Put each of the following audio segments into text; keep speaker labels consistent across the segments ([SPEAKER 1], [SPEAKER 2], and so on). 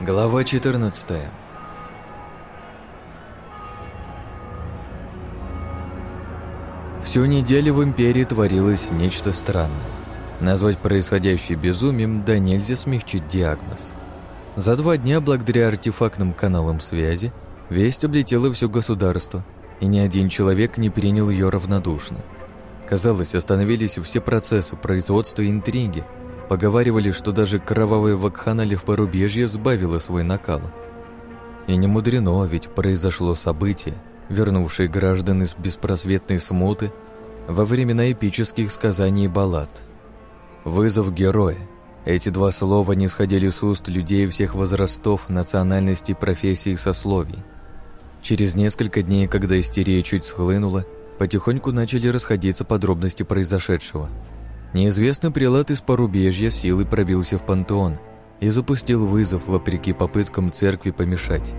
[SPEAKER 1] Глава 14 Всю неделю в Империи творилось нечто странное. Назвать происходящее безумием, да нельзя смягчить диагноз. За два дня, благодаря артефактным каналам связи, весть облетела все государство, и ни один человек не принял ее равнодушно. Казалось, остановились все процессы производства и интриги, Поговаривали, что даже кровавая вакханалия в порубежье сбавила свой накал. И не мудрено, ведь произошло событие, вернувшее граждан из беспросветной смуты во времена эпических сказаний и баллад. Вызов героя. Эти два слова не сходили с уст людей всех возрастов, национальностей, профессий и сословий. Через несколько дней, когда истерия чуть схлынула, потихоньку начали расходиться подробности произошедшего – Неизвестный прилад из порубежья силой пробился в пантеон и запустил вызов вопреки попыткам церкви помешать.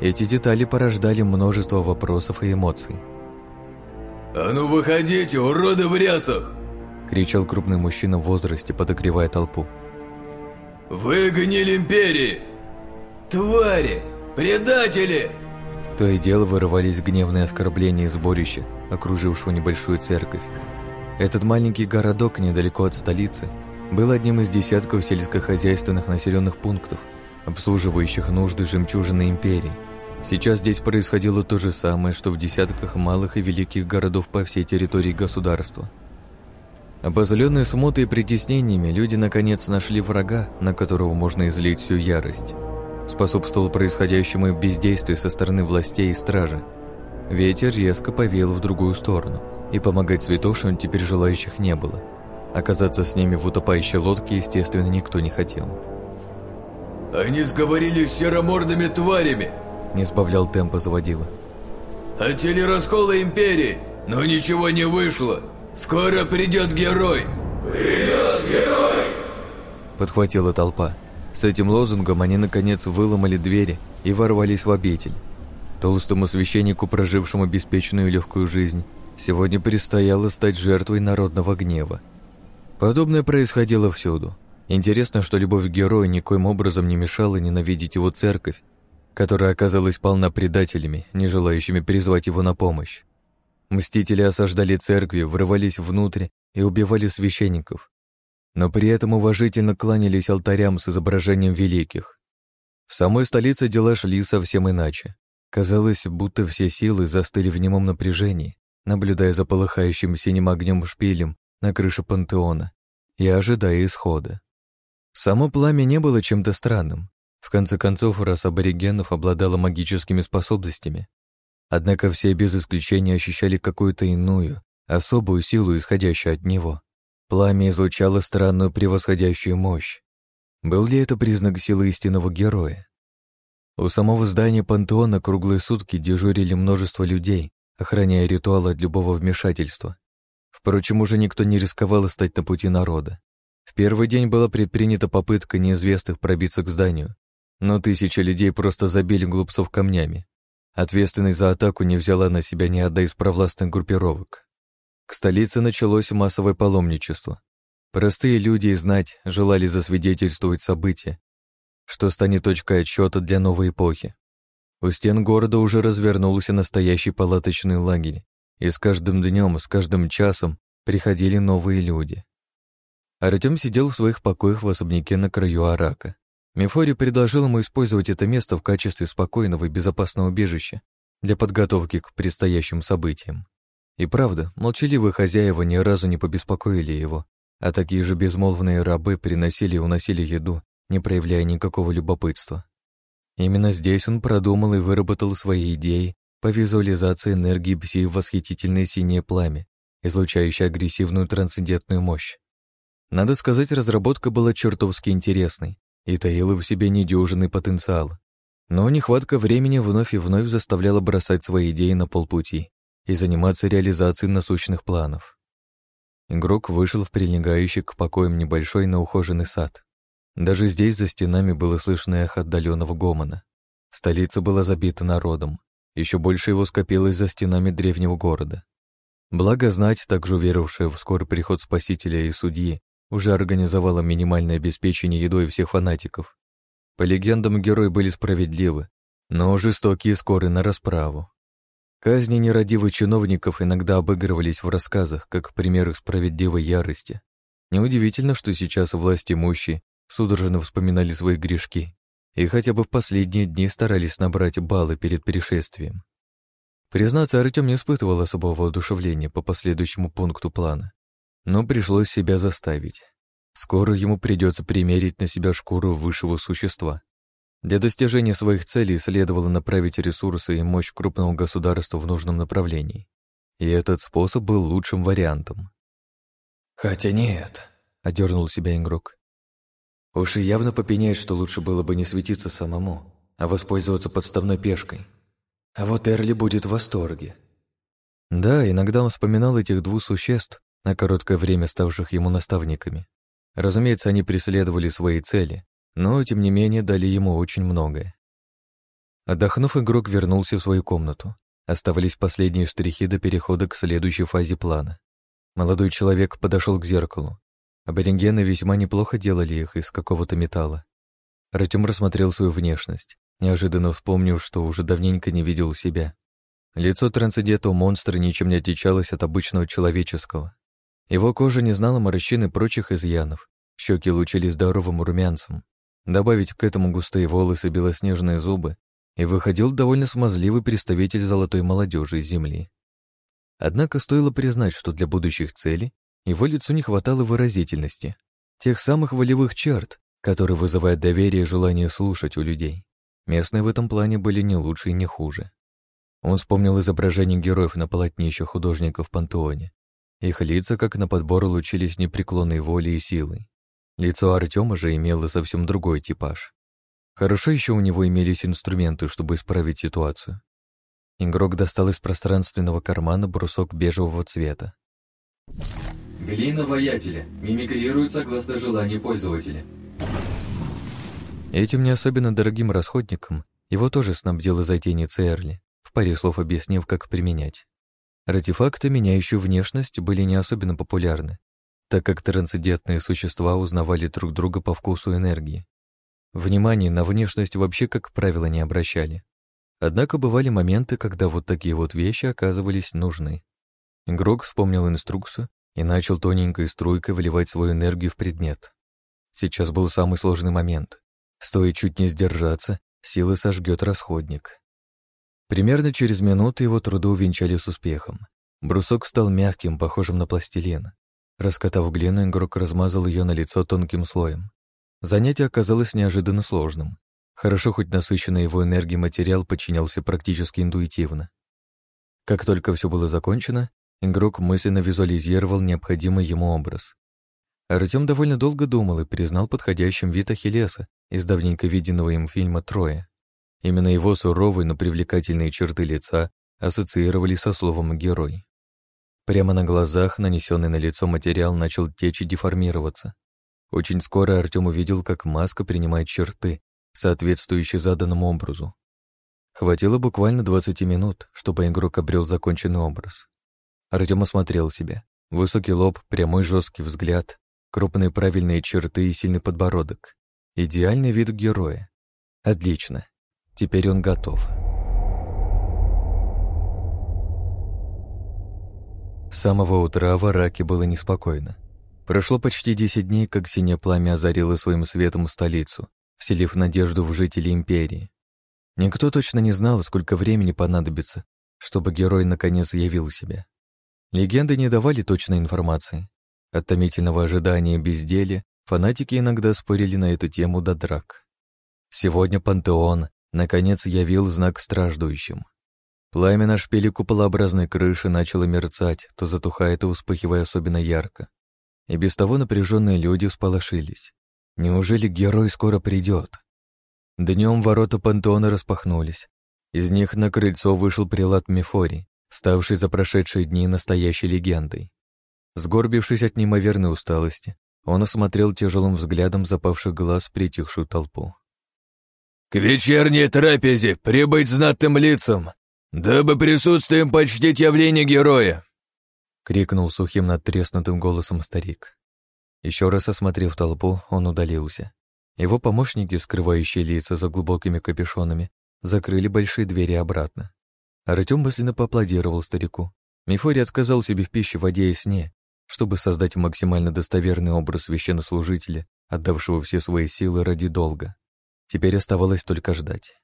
[SPEAKER 1] Эти детали порождали множество вопросов и эмоций.
[SPEAKER 2] «А ну выходите, уроды в рясах!»
[SPEAKER 1] — кричал крупный мужчина в возрасте, подогревая толпу.
[SPEAKER 2] «Выгонили империи! Твари! Предатели!»
[SPEAKER 1] То и дело вырывались гневные оскорбления и сборища, окружившего небольшую церковь. Этот маленький городок недалеко от столицы был одним из десятков сельскохозяйственных населенных пунктов, обслуживающих нужды жемчужины империи. Сейчас здесь происходило то же самое, что в десятках малых и великих городов по всей территории государства. Обозленные смутой и притеснениями, люди наконец нашли врага, на которого можно излить всю ярость. Способствовало происходящему и бездействию со стороны властей и стражи. Ветер резко повеял в другую сторону – и помогать святошам теперь желающих не было. Оказаться с ними в утопающей лодке, естественно, никто не хотел.
[SPEAKER 2] «Они сговорились с серомордыми тварями!»
[SPEAKER 1] Не сбавлял темпа заводила.
[SPEAKER 2] «Хотели раскола империи, но ничего не вышло! Скоро придет герой!» «Придет герой!»
[SPEAKER 1] Подхватила толпа. С этим лозунгом они, наконец, выломали двери и ворвались в обитель. Толстому священнику, прожившему беспечную и легкую жизнь, Сегодня предстояло стать жертвой народного гнева. Подобное происходило всюду. Интересно, что любовь к герою никоим образом не мешала ненавидеть его церковь, которая оказалась полна предателями, не желающими призвать его на помощь. Мстители осаждали церкви, врывались внутрь и убивали священников, но при этом уважительно кланялись алтарям с изображением великих. В самой столице дела шли совсем иначе. Казалось, будто все силы застыли в немом напряжении, наблюдая за полыхающим синим огнем шпилем на крыше пантеона и ожидая исхода. Само пламя не было чем-то странным. В конце концов, раса аборигенов обладала магическими способностями. Однако все без исключения ощущали какую-то иную, особую силу, исходящую от него. Пламя излучало странную превосходящую мощь. Был ли это признак силы истинного героя? У самого здания пантеона круглые сутки дежурили множество людей, охраняя ритуал от любого вмешательства. Впрочем, уже никто не рисковал стать на пути народа. В первый день была предпринята попытка неизвестных пробиться к зданию, но тысячи людей просто забили глупцов камнями. Ответственность за атаку не взяла на себя ни одна из провластных группировок. К столице началось массовое паломничество. Простые люди и знать желали засвидетельствовать события, что станет точкой отсчета для новой эпохи. У стен города уже развернулся настоящий палаточный лагерь, и с каждым днем, с каждым часом приходили новые люди. Артем сидел в своих покоях в особняке на краю Арака. Мефорий предложил ему использовать это место в качестве спокойного и безопасного убежища для подготовки к предстоящим событиям. И правда, молчаливые хозяева ни разу не побеспокоили его, а такие же безмолвные рабы приносили и уносили еду, не проявляя никакого любопытства. Именно здесь он продумал и выработал свои идеи по визуализации энергии пси в восхитительное синее пламя, излучающее агрессивную трансцендентную мощь. Надо сказать, разработка была чертовски интересной и таила в себе недюжинный потенциал. Но нехватка времени вновь и вновь заставляла бросать свои идеи на полпути и заниматься реализацией насущных планов. Игрок вышел в прилегающий к покоям небольшой, но ухоженный сад. Даже здесь за стенами было слышно эхо отдаленного гомона. Столица была забита народом. Еще больше его скопилось за стенами древнего города. Благо знать, также уверовавшая в скорый приход Спасителя и Судьи, уже организовала минимальное обеспечение едой всех фанатиков. По легендам, герои были справедливы, но жестокие и скоры на расправу. Казни нерадивых чиновников иногда обыгрывались в рассказах, как пример их справедливой ярости. Неудивительно, что сейчас власть имущие судорожно вспоминали свои грешки и хотя бы в последние дни старались набрать баллы перед перешествием. Признаться, Артем не испытывал особого воодушевления по последующему пункту плана, но пришлось себя заставить. Скоро ему придется примерить на себя шкуру высшего существа. Для достижения своих целей следовало направить ресурсы и мощь крупного государства в нужном направлении. И этот способ был лучшим вариантом.
[SPEAKER 3] «Хотя нет», — одернул себя игрок. «Уж и явно попеняет, что лучше было бы не светиться самому, а воспользоваться подставной пешкой. А вот Эрли будет в восторге».
[SPEAKER 1] Да, иногда он вспоминал этих двух существ, на короткое время ставших ему наставниками. Разумеется, они преследовали свои цели, но, тем не менее, дали ему очень многое. Отдохнув, игрок вернулся в свою комнату. Оставались последние штрихи до перехода к следующей фазе плана. Молодой человек подошел к зеркалу. Аборигены весьма неплохо делали их из какого-то металла. Артем рассмотрел свою внешность, неожиданно вспомнив, что уже давненько не видел себя. Лицо трансцендентного монстра ничем не отличалось от обычного человеческого. Его кожа не знала морщин и прочих изъянов, щеки лучились здоровым румянцем. Добавить к этому густые волосы, белоснежные зубы, и выходил довольно смазливый представитель золотой молодежи земли. Однако стоило признать, что для будущих целей его лицу не хватало выразительности, тех самых волевых черт, которые вызывают доверие и желание слушать у людей. Местные в этом плане были не лучше и не хуже. Он вспомнил изображение героев на полотнище художников в пантеоне их лица, как на подбор, лучились непреклонной волей и силой. Лицо Артема же имело совсем другой типаж. Хорошо еще у него имелись инструменты, чтобы исправить ситуацию. Игрок достал из пространственного кармана брусок бежевого цвета.
[SPEAKER 3] Глина воятеля. Мимикрирует согласно желанию пользователя.
[SPEAKER 1] Этим не особенно дорогим расходником его тоже снабдила затейница Эрли, в паре слов объяснив, как применять. Артефакты, меняющие внешность, были не особенно популярны, так как трансцендентные существа узнавали друг друга по вкусу энергии. Внимание на внешность вообще, как правило, не обращали. Однако бывали моменты, когда вот такие вот вещи оказывались нужны. Игрок вспомнил инструкцию и начал тоненькой струйкой выливать свою энергию в предмет. Сейчас был самый сложный момент. Стоит чуть не сдержаться, силы сожгет расходник. Примерно через минуту его труды увенчали с успехом. Брусок стал мягким, похожим на пластилин. Раскатав глину, игрок размазал ее на лицо тонким слоем. Занятие оказалось неожиданно сложным. Хорошо, хоть насыщенный его энергией материал подчинялся практически интуитивно. Как только все было закончено, игрок мысленно визуализировал необходимый ему образ. Артем довольно долго думал и признал подходящим вид Ахиллеса из давненько виденного им фильма «Троя». Именно его суровые, но привлекательные черты лица ассоциировали со словом «герой». Прямо на глазах нанесенный на лицо материал начал течь и деформироваться. Очень скоро Артем увидел, как маска принимает черты, соответствующие заданному образу. Хватило буквально 20 минут, чтобы игрок обрел законченный образ. Артем осмотрел себя. Высокий лоб, прямой жесткий взгляд, крупные правильные черты и сильный подбородок. Идеальный вид героя. Отлично. Теперь он готов. С самого утра в Араке было неспокойно. Прошло почти 10 дней, как синее пламя озарило своим светом столицу, вселив надежду в жителей империи. Никто точно не знал, сколько времени понадобится, чтобы герой наконец явил себя. Легенды не давали точной информации. От томительного ожидания безделия фанатики иногда спорили на эту тему до драк. Сегодня пантеон наконец явил знак страждующим. Пламя на шпиле куполообразной крыши начало мерцать, то затухая, то вспыхивая особенно ярко. И без того напряженные люди сполошились. Неужели герой скоро придет? Днем ворота пантеона распахнулись. Из них на крыльцо вышел прилад Мефорий, ставший за прошедшие дни настоящей легендой. Сгорбившись от неимоверной усталости, он осмотрел тяжелым взглядом запавших глаз притихшую толпу.
[SPEAKER 2] «К вечерней трапезе прибыть знатным лицам, дабы присутствием почтить явление героя!»
[SPEAKER 1] — крикнул сухим надтреснутым голосом старик. Еще раз осмотрев толпу, он удалился. Его помощники, скрывающие лица за глубокими капюшонами, закрыли большие двери обратно. Артем мысленно поаплодировал старику. Мефорий отказал себе в пище, воде и сне, чтобы создать максимально достоверный образ священнослужителя, отдавшего все свои силы ради долга. Теперь оставалось только ждать.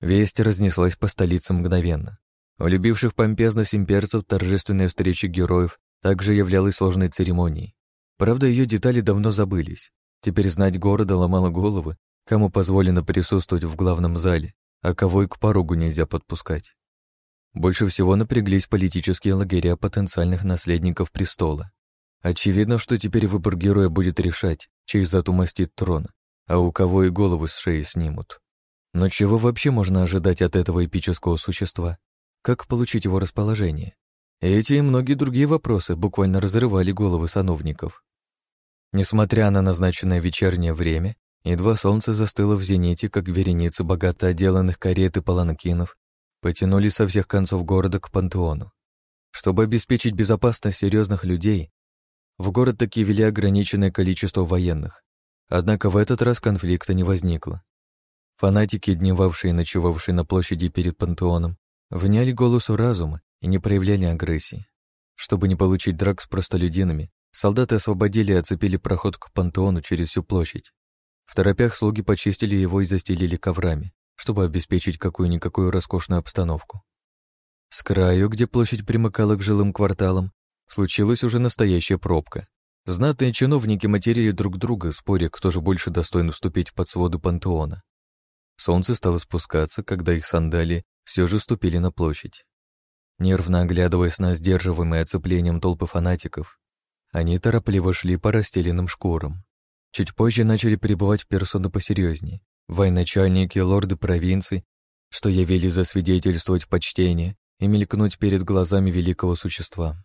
[SPEAKER 1] Весть разнеслась по столице мгновенно. У любивших помпезность имперцев торжественная встреча героев также являлась сложной церемонией. Правда, ее детали давно забылись. Теперь знать города ломала головы, кому позволено присутствовать в главном зале, а кого и к порогу нельзя подпускать. Больше всего напряглись политические лагеря потенциальных наследников престола. Очевидно, что теперь выбор героя будет решать, чей зад умастит трон, а у кого и голову с шеи снимут. Но чего вообще можно ожидать от этого эпического существа? Как получить его расположение? Эти и многие другие вопросы буквально разрывали головы сановников. Несмотря на назначенное вечернее время, едва солнце застыло в зените, как вереницы богато отделанных карет и паланкинов потянули со всех концов города к пантеону. Чтобы обеспечить безопасность серьезных людей, в город таки вели ограниченное количество военных. Однако в этот раз конфликта не возникло. Фанатики, дневавшие и ночевавшие на площади перед пантеоном, вняли голосу разума и не проявляли агрессии. Чтобы не получить драк с простолюдинами, Солдаты освободили и оцепили проход к пантеону через всю площадь. В торопях слуги почистили его и застелили коврами, чтобы обеспечить какую-никакую роскошную обстановку. С краю, где площадь примыкала к жилым кварталам, случилась уже настоящая пробка. Знатные чиновники материли друг друга, споря, кто же больше достоин вступить под своды пантеона. Солнце стало спускаться, когда их сандалии все же ступили на площадь. Нервно оглядываясь на сдерживаемое оцеплением толпы фанатиков, они торопливо шли по расстеленным шкурам. Чуть позже начали прибывать персоны посерьезнее. Военачальники, лорды провинций, что явились засвидетельствовать почтение и мелькнуть перед глазами великого существа.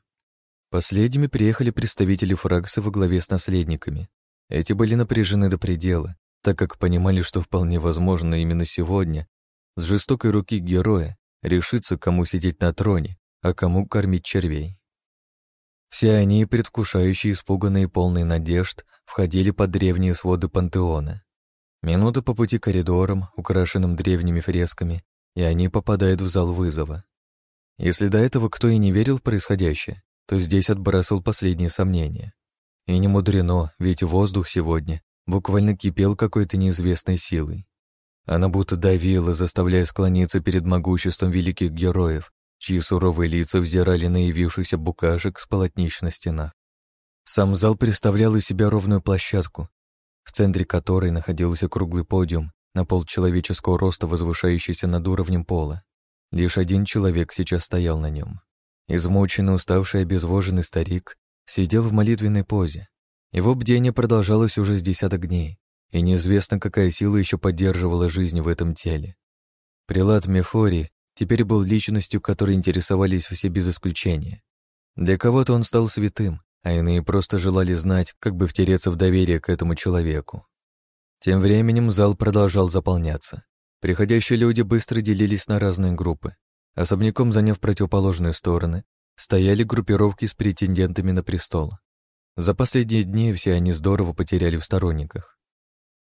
[SPEAKER 1] Последними приехали представители фракса во главе с наследниками. Эти были напряжены до предела, так как понимали, что вполне возможно именно сегодня с жестокой руки героя решиться, кому сидеть на троне, а кому кормить червей. Все они, предвкушающие, испуганные, полные надежд, входили под древние своды пантеона. Минута по пути коридорам, украшенным древними фресками, и они попадают в зал вызова. Если до этого кто и не верил в происходящее, то здесь отбрасывал последние сомнения. И не мудрено, ведь воздух сегодня буквально кипел какой-то неизвестной силой. Она будто давила, заставляя склониться перед могуществом великих героев, чьи суровые лица взирали на явившихся букашек с полотнищ на стенах. Сам зал представлял из себя ровную площадку, в центре которой находился круглый подиум на пол человеческого роста, возвышающийся над уровнем пола. Лишь один человек сейчас стоял на нем. Измученный, уставший, обезвоженный старик сидел в молитвенной позе. Его бдение продолжалось уже с десяток дней, и неизвестно, какая сила еще поддерживала жизнь в этом теле. Прилад Мефорий теперь был личностью, которой интересовались все без исключения. Для кого-то он стал святым, а иные просто желали знать, как бы втереться в доверие к этому человеку. Тем временем зал продолжал заполняться. Приходящие люди быстро делились на разные группы. Особняком заняв противоположные стороны, стояли группировки с претендентами на престол. За последние дни все они здорово потеряли в сторонниках.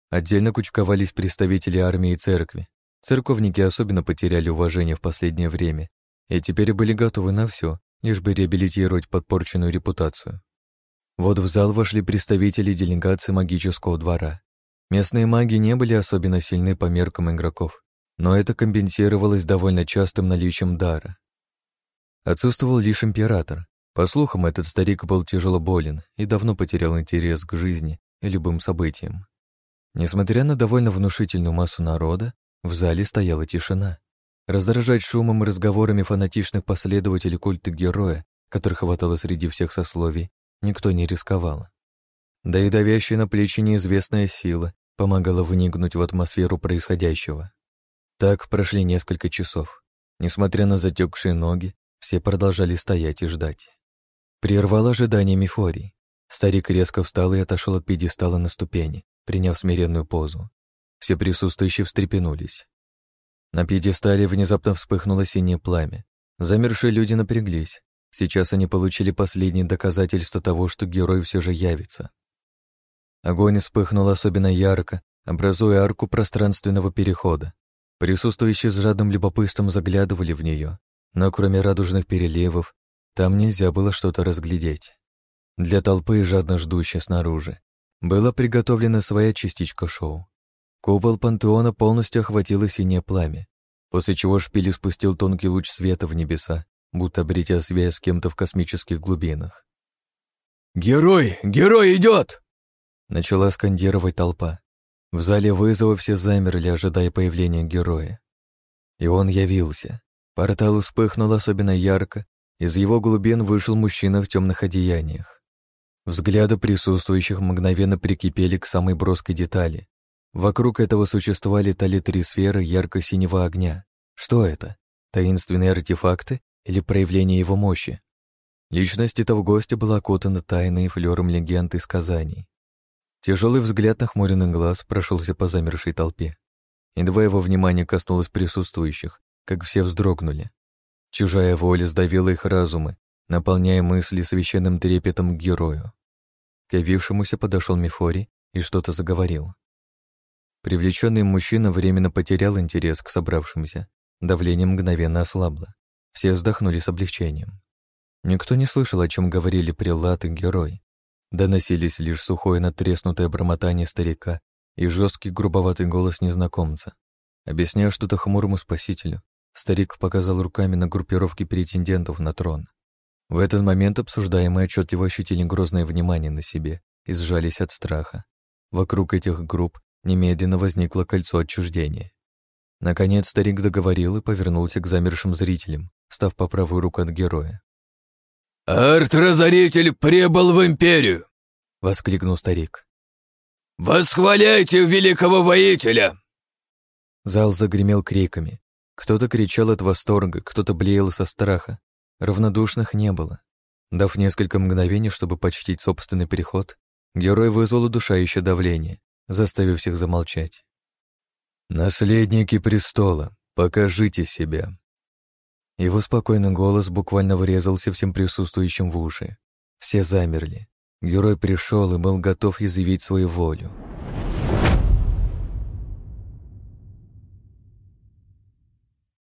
[SPEAKER 1] Отдельно кучковались представители армии и церкви, Церковники особенно потеряли уважение в последнее время и теперь были готовы на все, лишь бы реабилитировать подпорченную репутацию. Вот в зал вошли представители делегации магического двора. Местные маги не были особенно сильны по меркам игроков, но это компенсировалось довольно частым наличием дара. Отсутствовал лишь император. По слухам, этот старик был тяжело болен и давно потерял интерес к жизни и любым событиям. Несмотря на довольно внушительную массу народа, в зале стояла тишина. Раздражать шумом и разговорами фанатичных последователей культа героя, которых хватало среди всех сословий, никто не рисковал. Да и давящая на плечи неизвестная сила помогала вникнуть в атмосферу происходящего. Так прошли несколько часов. Несмотря на затекшие ноги, все продолжали стоять и ждать. Прервал ожидание Мефорий. Старик резко встал и отошел от пьедестала на ступени, приняв смиренную позу. Все присутствующие встрепенулись. На пьедестале внезапно вспыхнуло синее пламя. Замершие люди напряглись. Сейчас они получили последние доказательства того, что герой все же явится. Огонь вспыхнул особенно ярко, образуя арку пространственного перехода. Присутствующие с жадным любопытством заглядывали в нее, но кроме радужных переливов, там нельзя было что-то разглядеть. Для толпы, жадно ждущей снаружи, была приготовлена своя частичка шоу. Купол пантеона полностью охватило синее пламя, после чего шпиль спустил тонкий луч света в небеса, будто обретя связь с кем-то в космических глубинах.
[SPEAKER 2] «Герой! Герой идет!»
[SPEAKER 1] Начала скандировать толпа. В зале вызова все замерли, ожидая появления героя. И он явился. Портал вспыхнул особенно ярко, из его глубин вышел мужчина в темных одеяниях. Взгляды присутствующих мгновенно прикипели к самой броской детали. Вокруг этого существа летали три сферы ярко-синего огня. Что это? Таинственные артефакты или проявление его мощи? Личность этого гостя была окутана тайной флером легенд и сказаний. Тяжелый взгляд нахмуренных глаз прошелся по замершей толпе. Едва его внимание коснулось присутствующих, как все вздрогнули. Чужая воля сдавила их разумы, наполняя мысли священным трепетом к герою. К явившемуся подошел Мефорий и что-то заговорил. Привлеченный мужчина временно потерял интерес к собравшимся, давление мгновенно ослабло. Все вздохнули с облегчением. Никто не слышал, о чем говорили прилад и герой. Доносились лишь сухое натреснутое бормотание старика и жесткий грубоватый голос незнакомца. Объясняя что-то хмурому спасителю, старик показал руками на группировки претендентов на трон. В этот момент обсуждаемые отчетливо ощутили грозное внимание на себе и сжались от страха. Вокруг этих групп немедленно возникло кольцо отчуждения. Наконец старик договорил и повернулся к замершим зрителям, став по правую руку от героя.
[SPEAKER 2] «Арт-разоритель прибыл в Империю!»
[SPEAKER 1] — воскликнул старик.
[SPEAKER 2] «Восхваляйте великого воителя!»
[SPEAKER 1] Зал загремел криками. Кто-то кричал от восторга, кто-то блеял со страха, Равнодушных не было. Дав несколько мгновений, чтобы почтить собственный переход, герой вызвал удушающее давление, заставив всех замолчать. «Наследники престола, покажите себя!» Его спокойный голос буквально врезался всем присутствующим в уши. Все замерли. Герой пришел и был готов изъявить свою волю.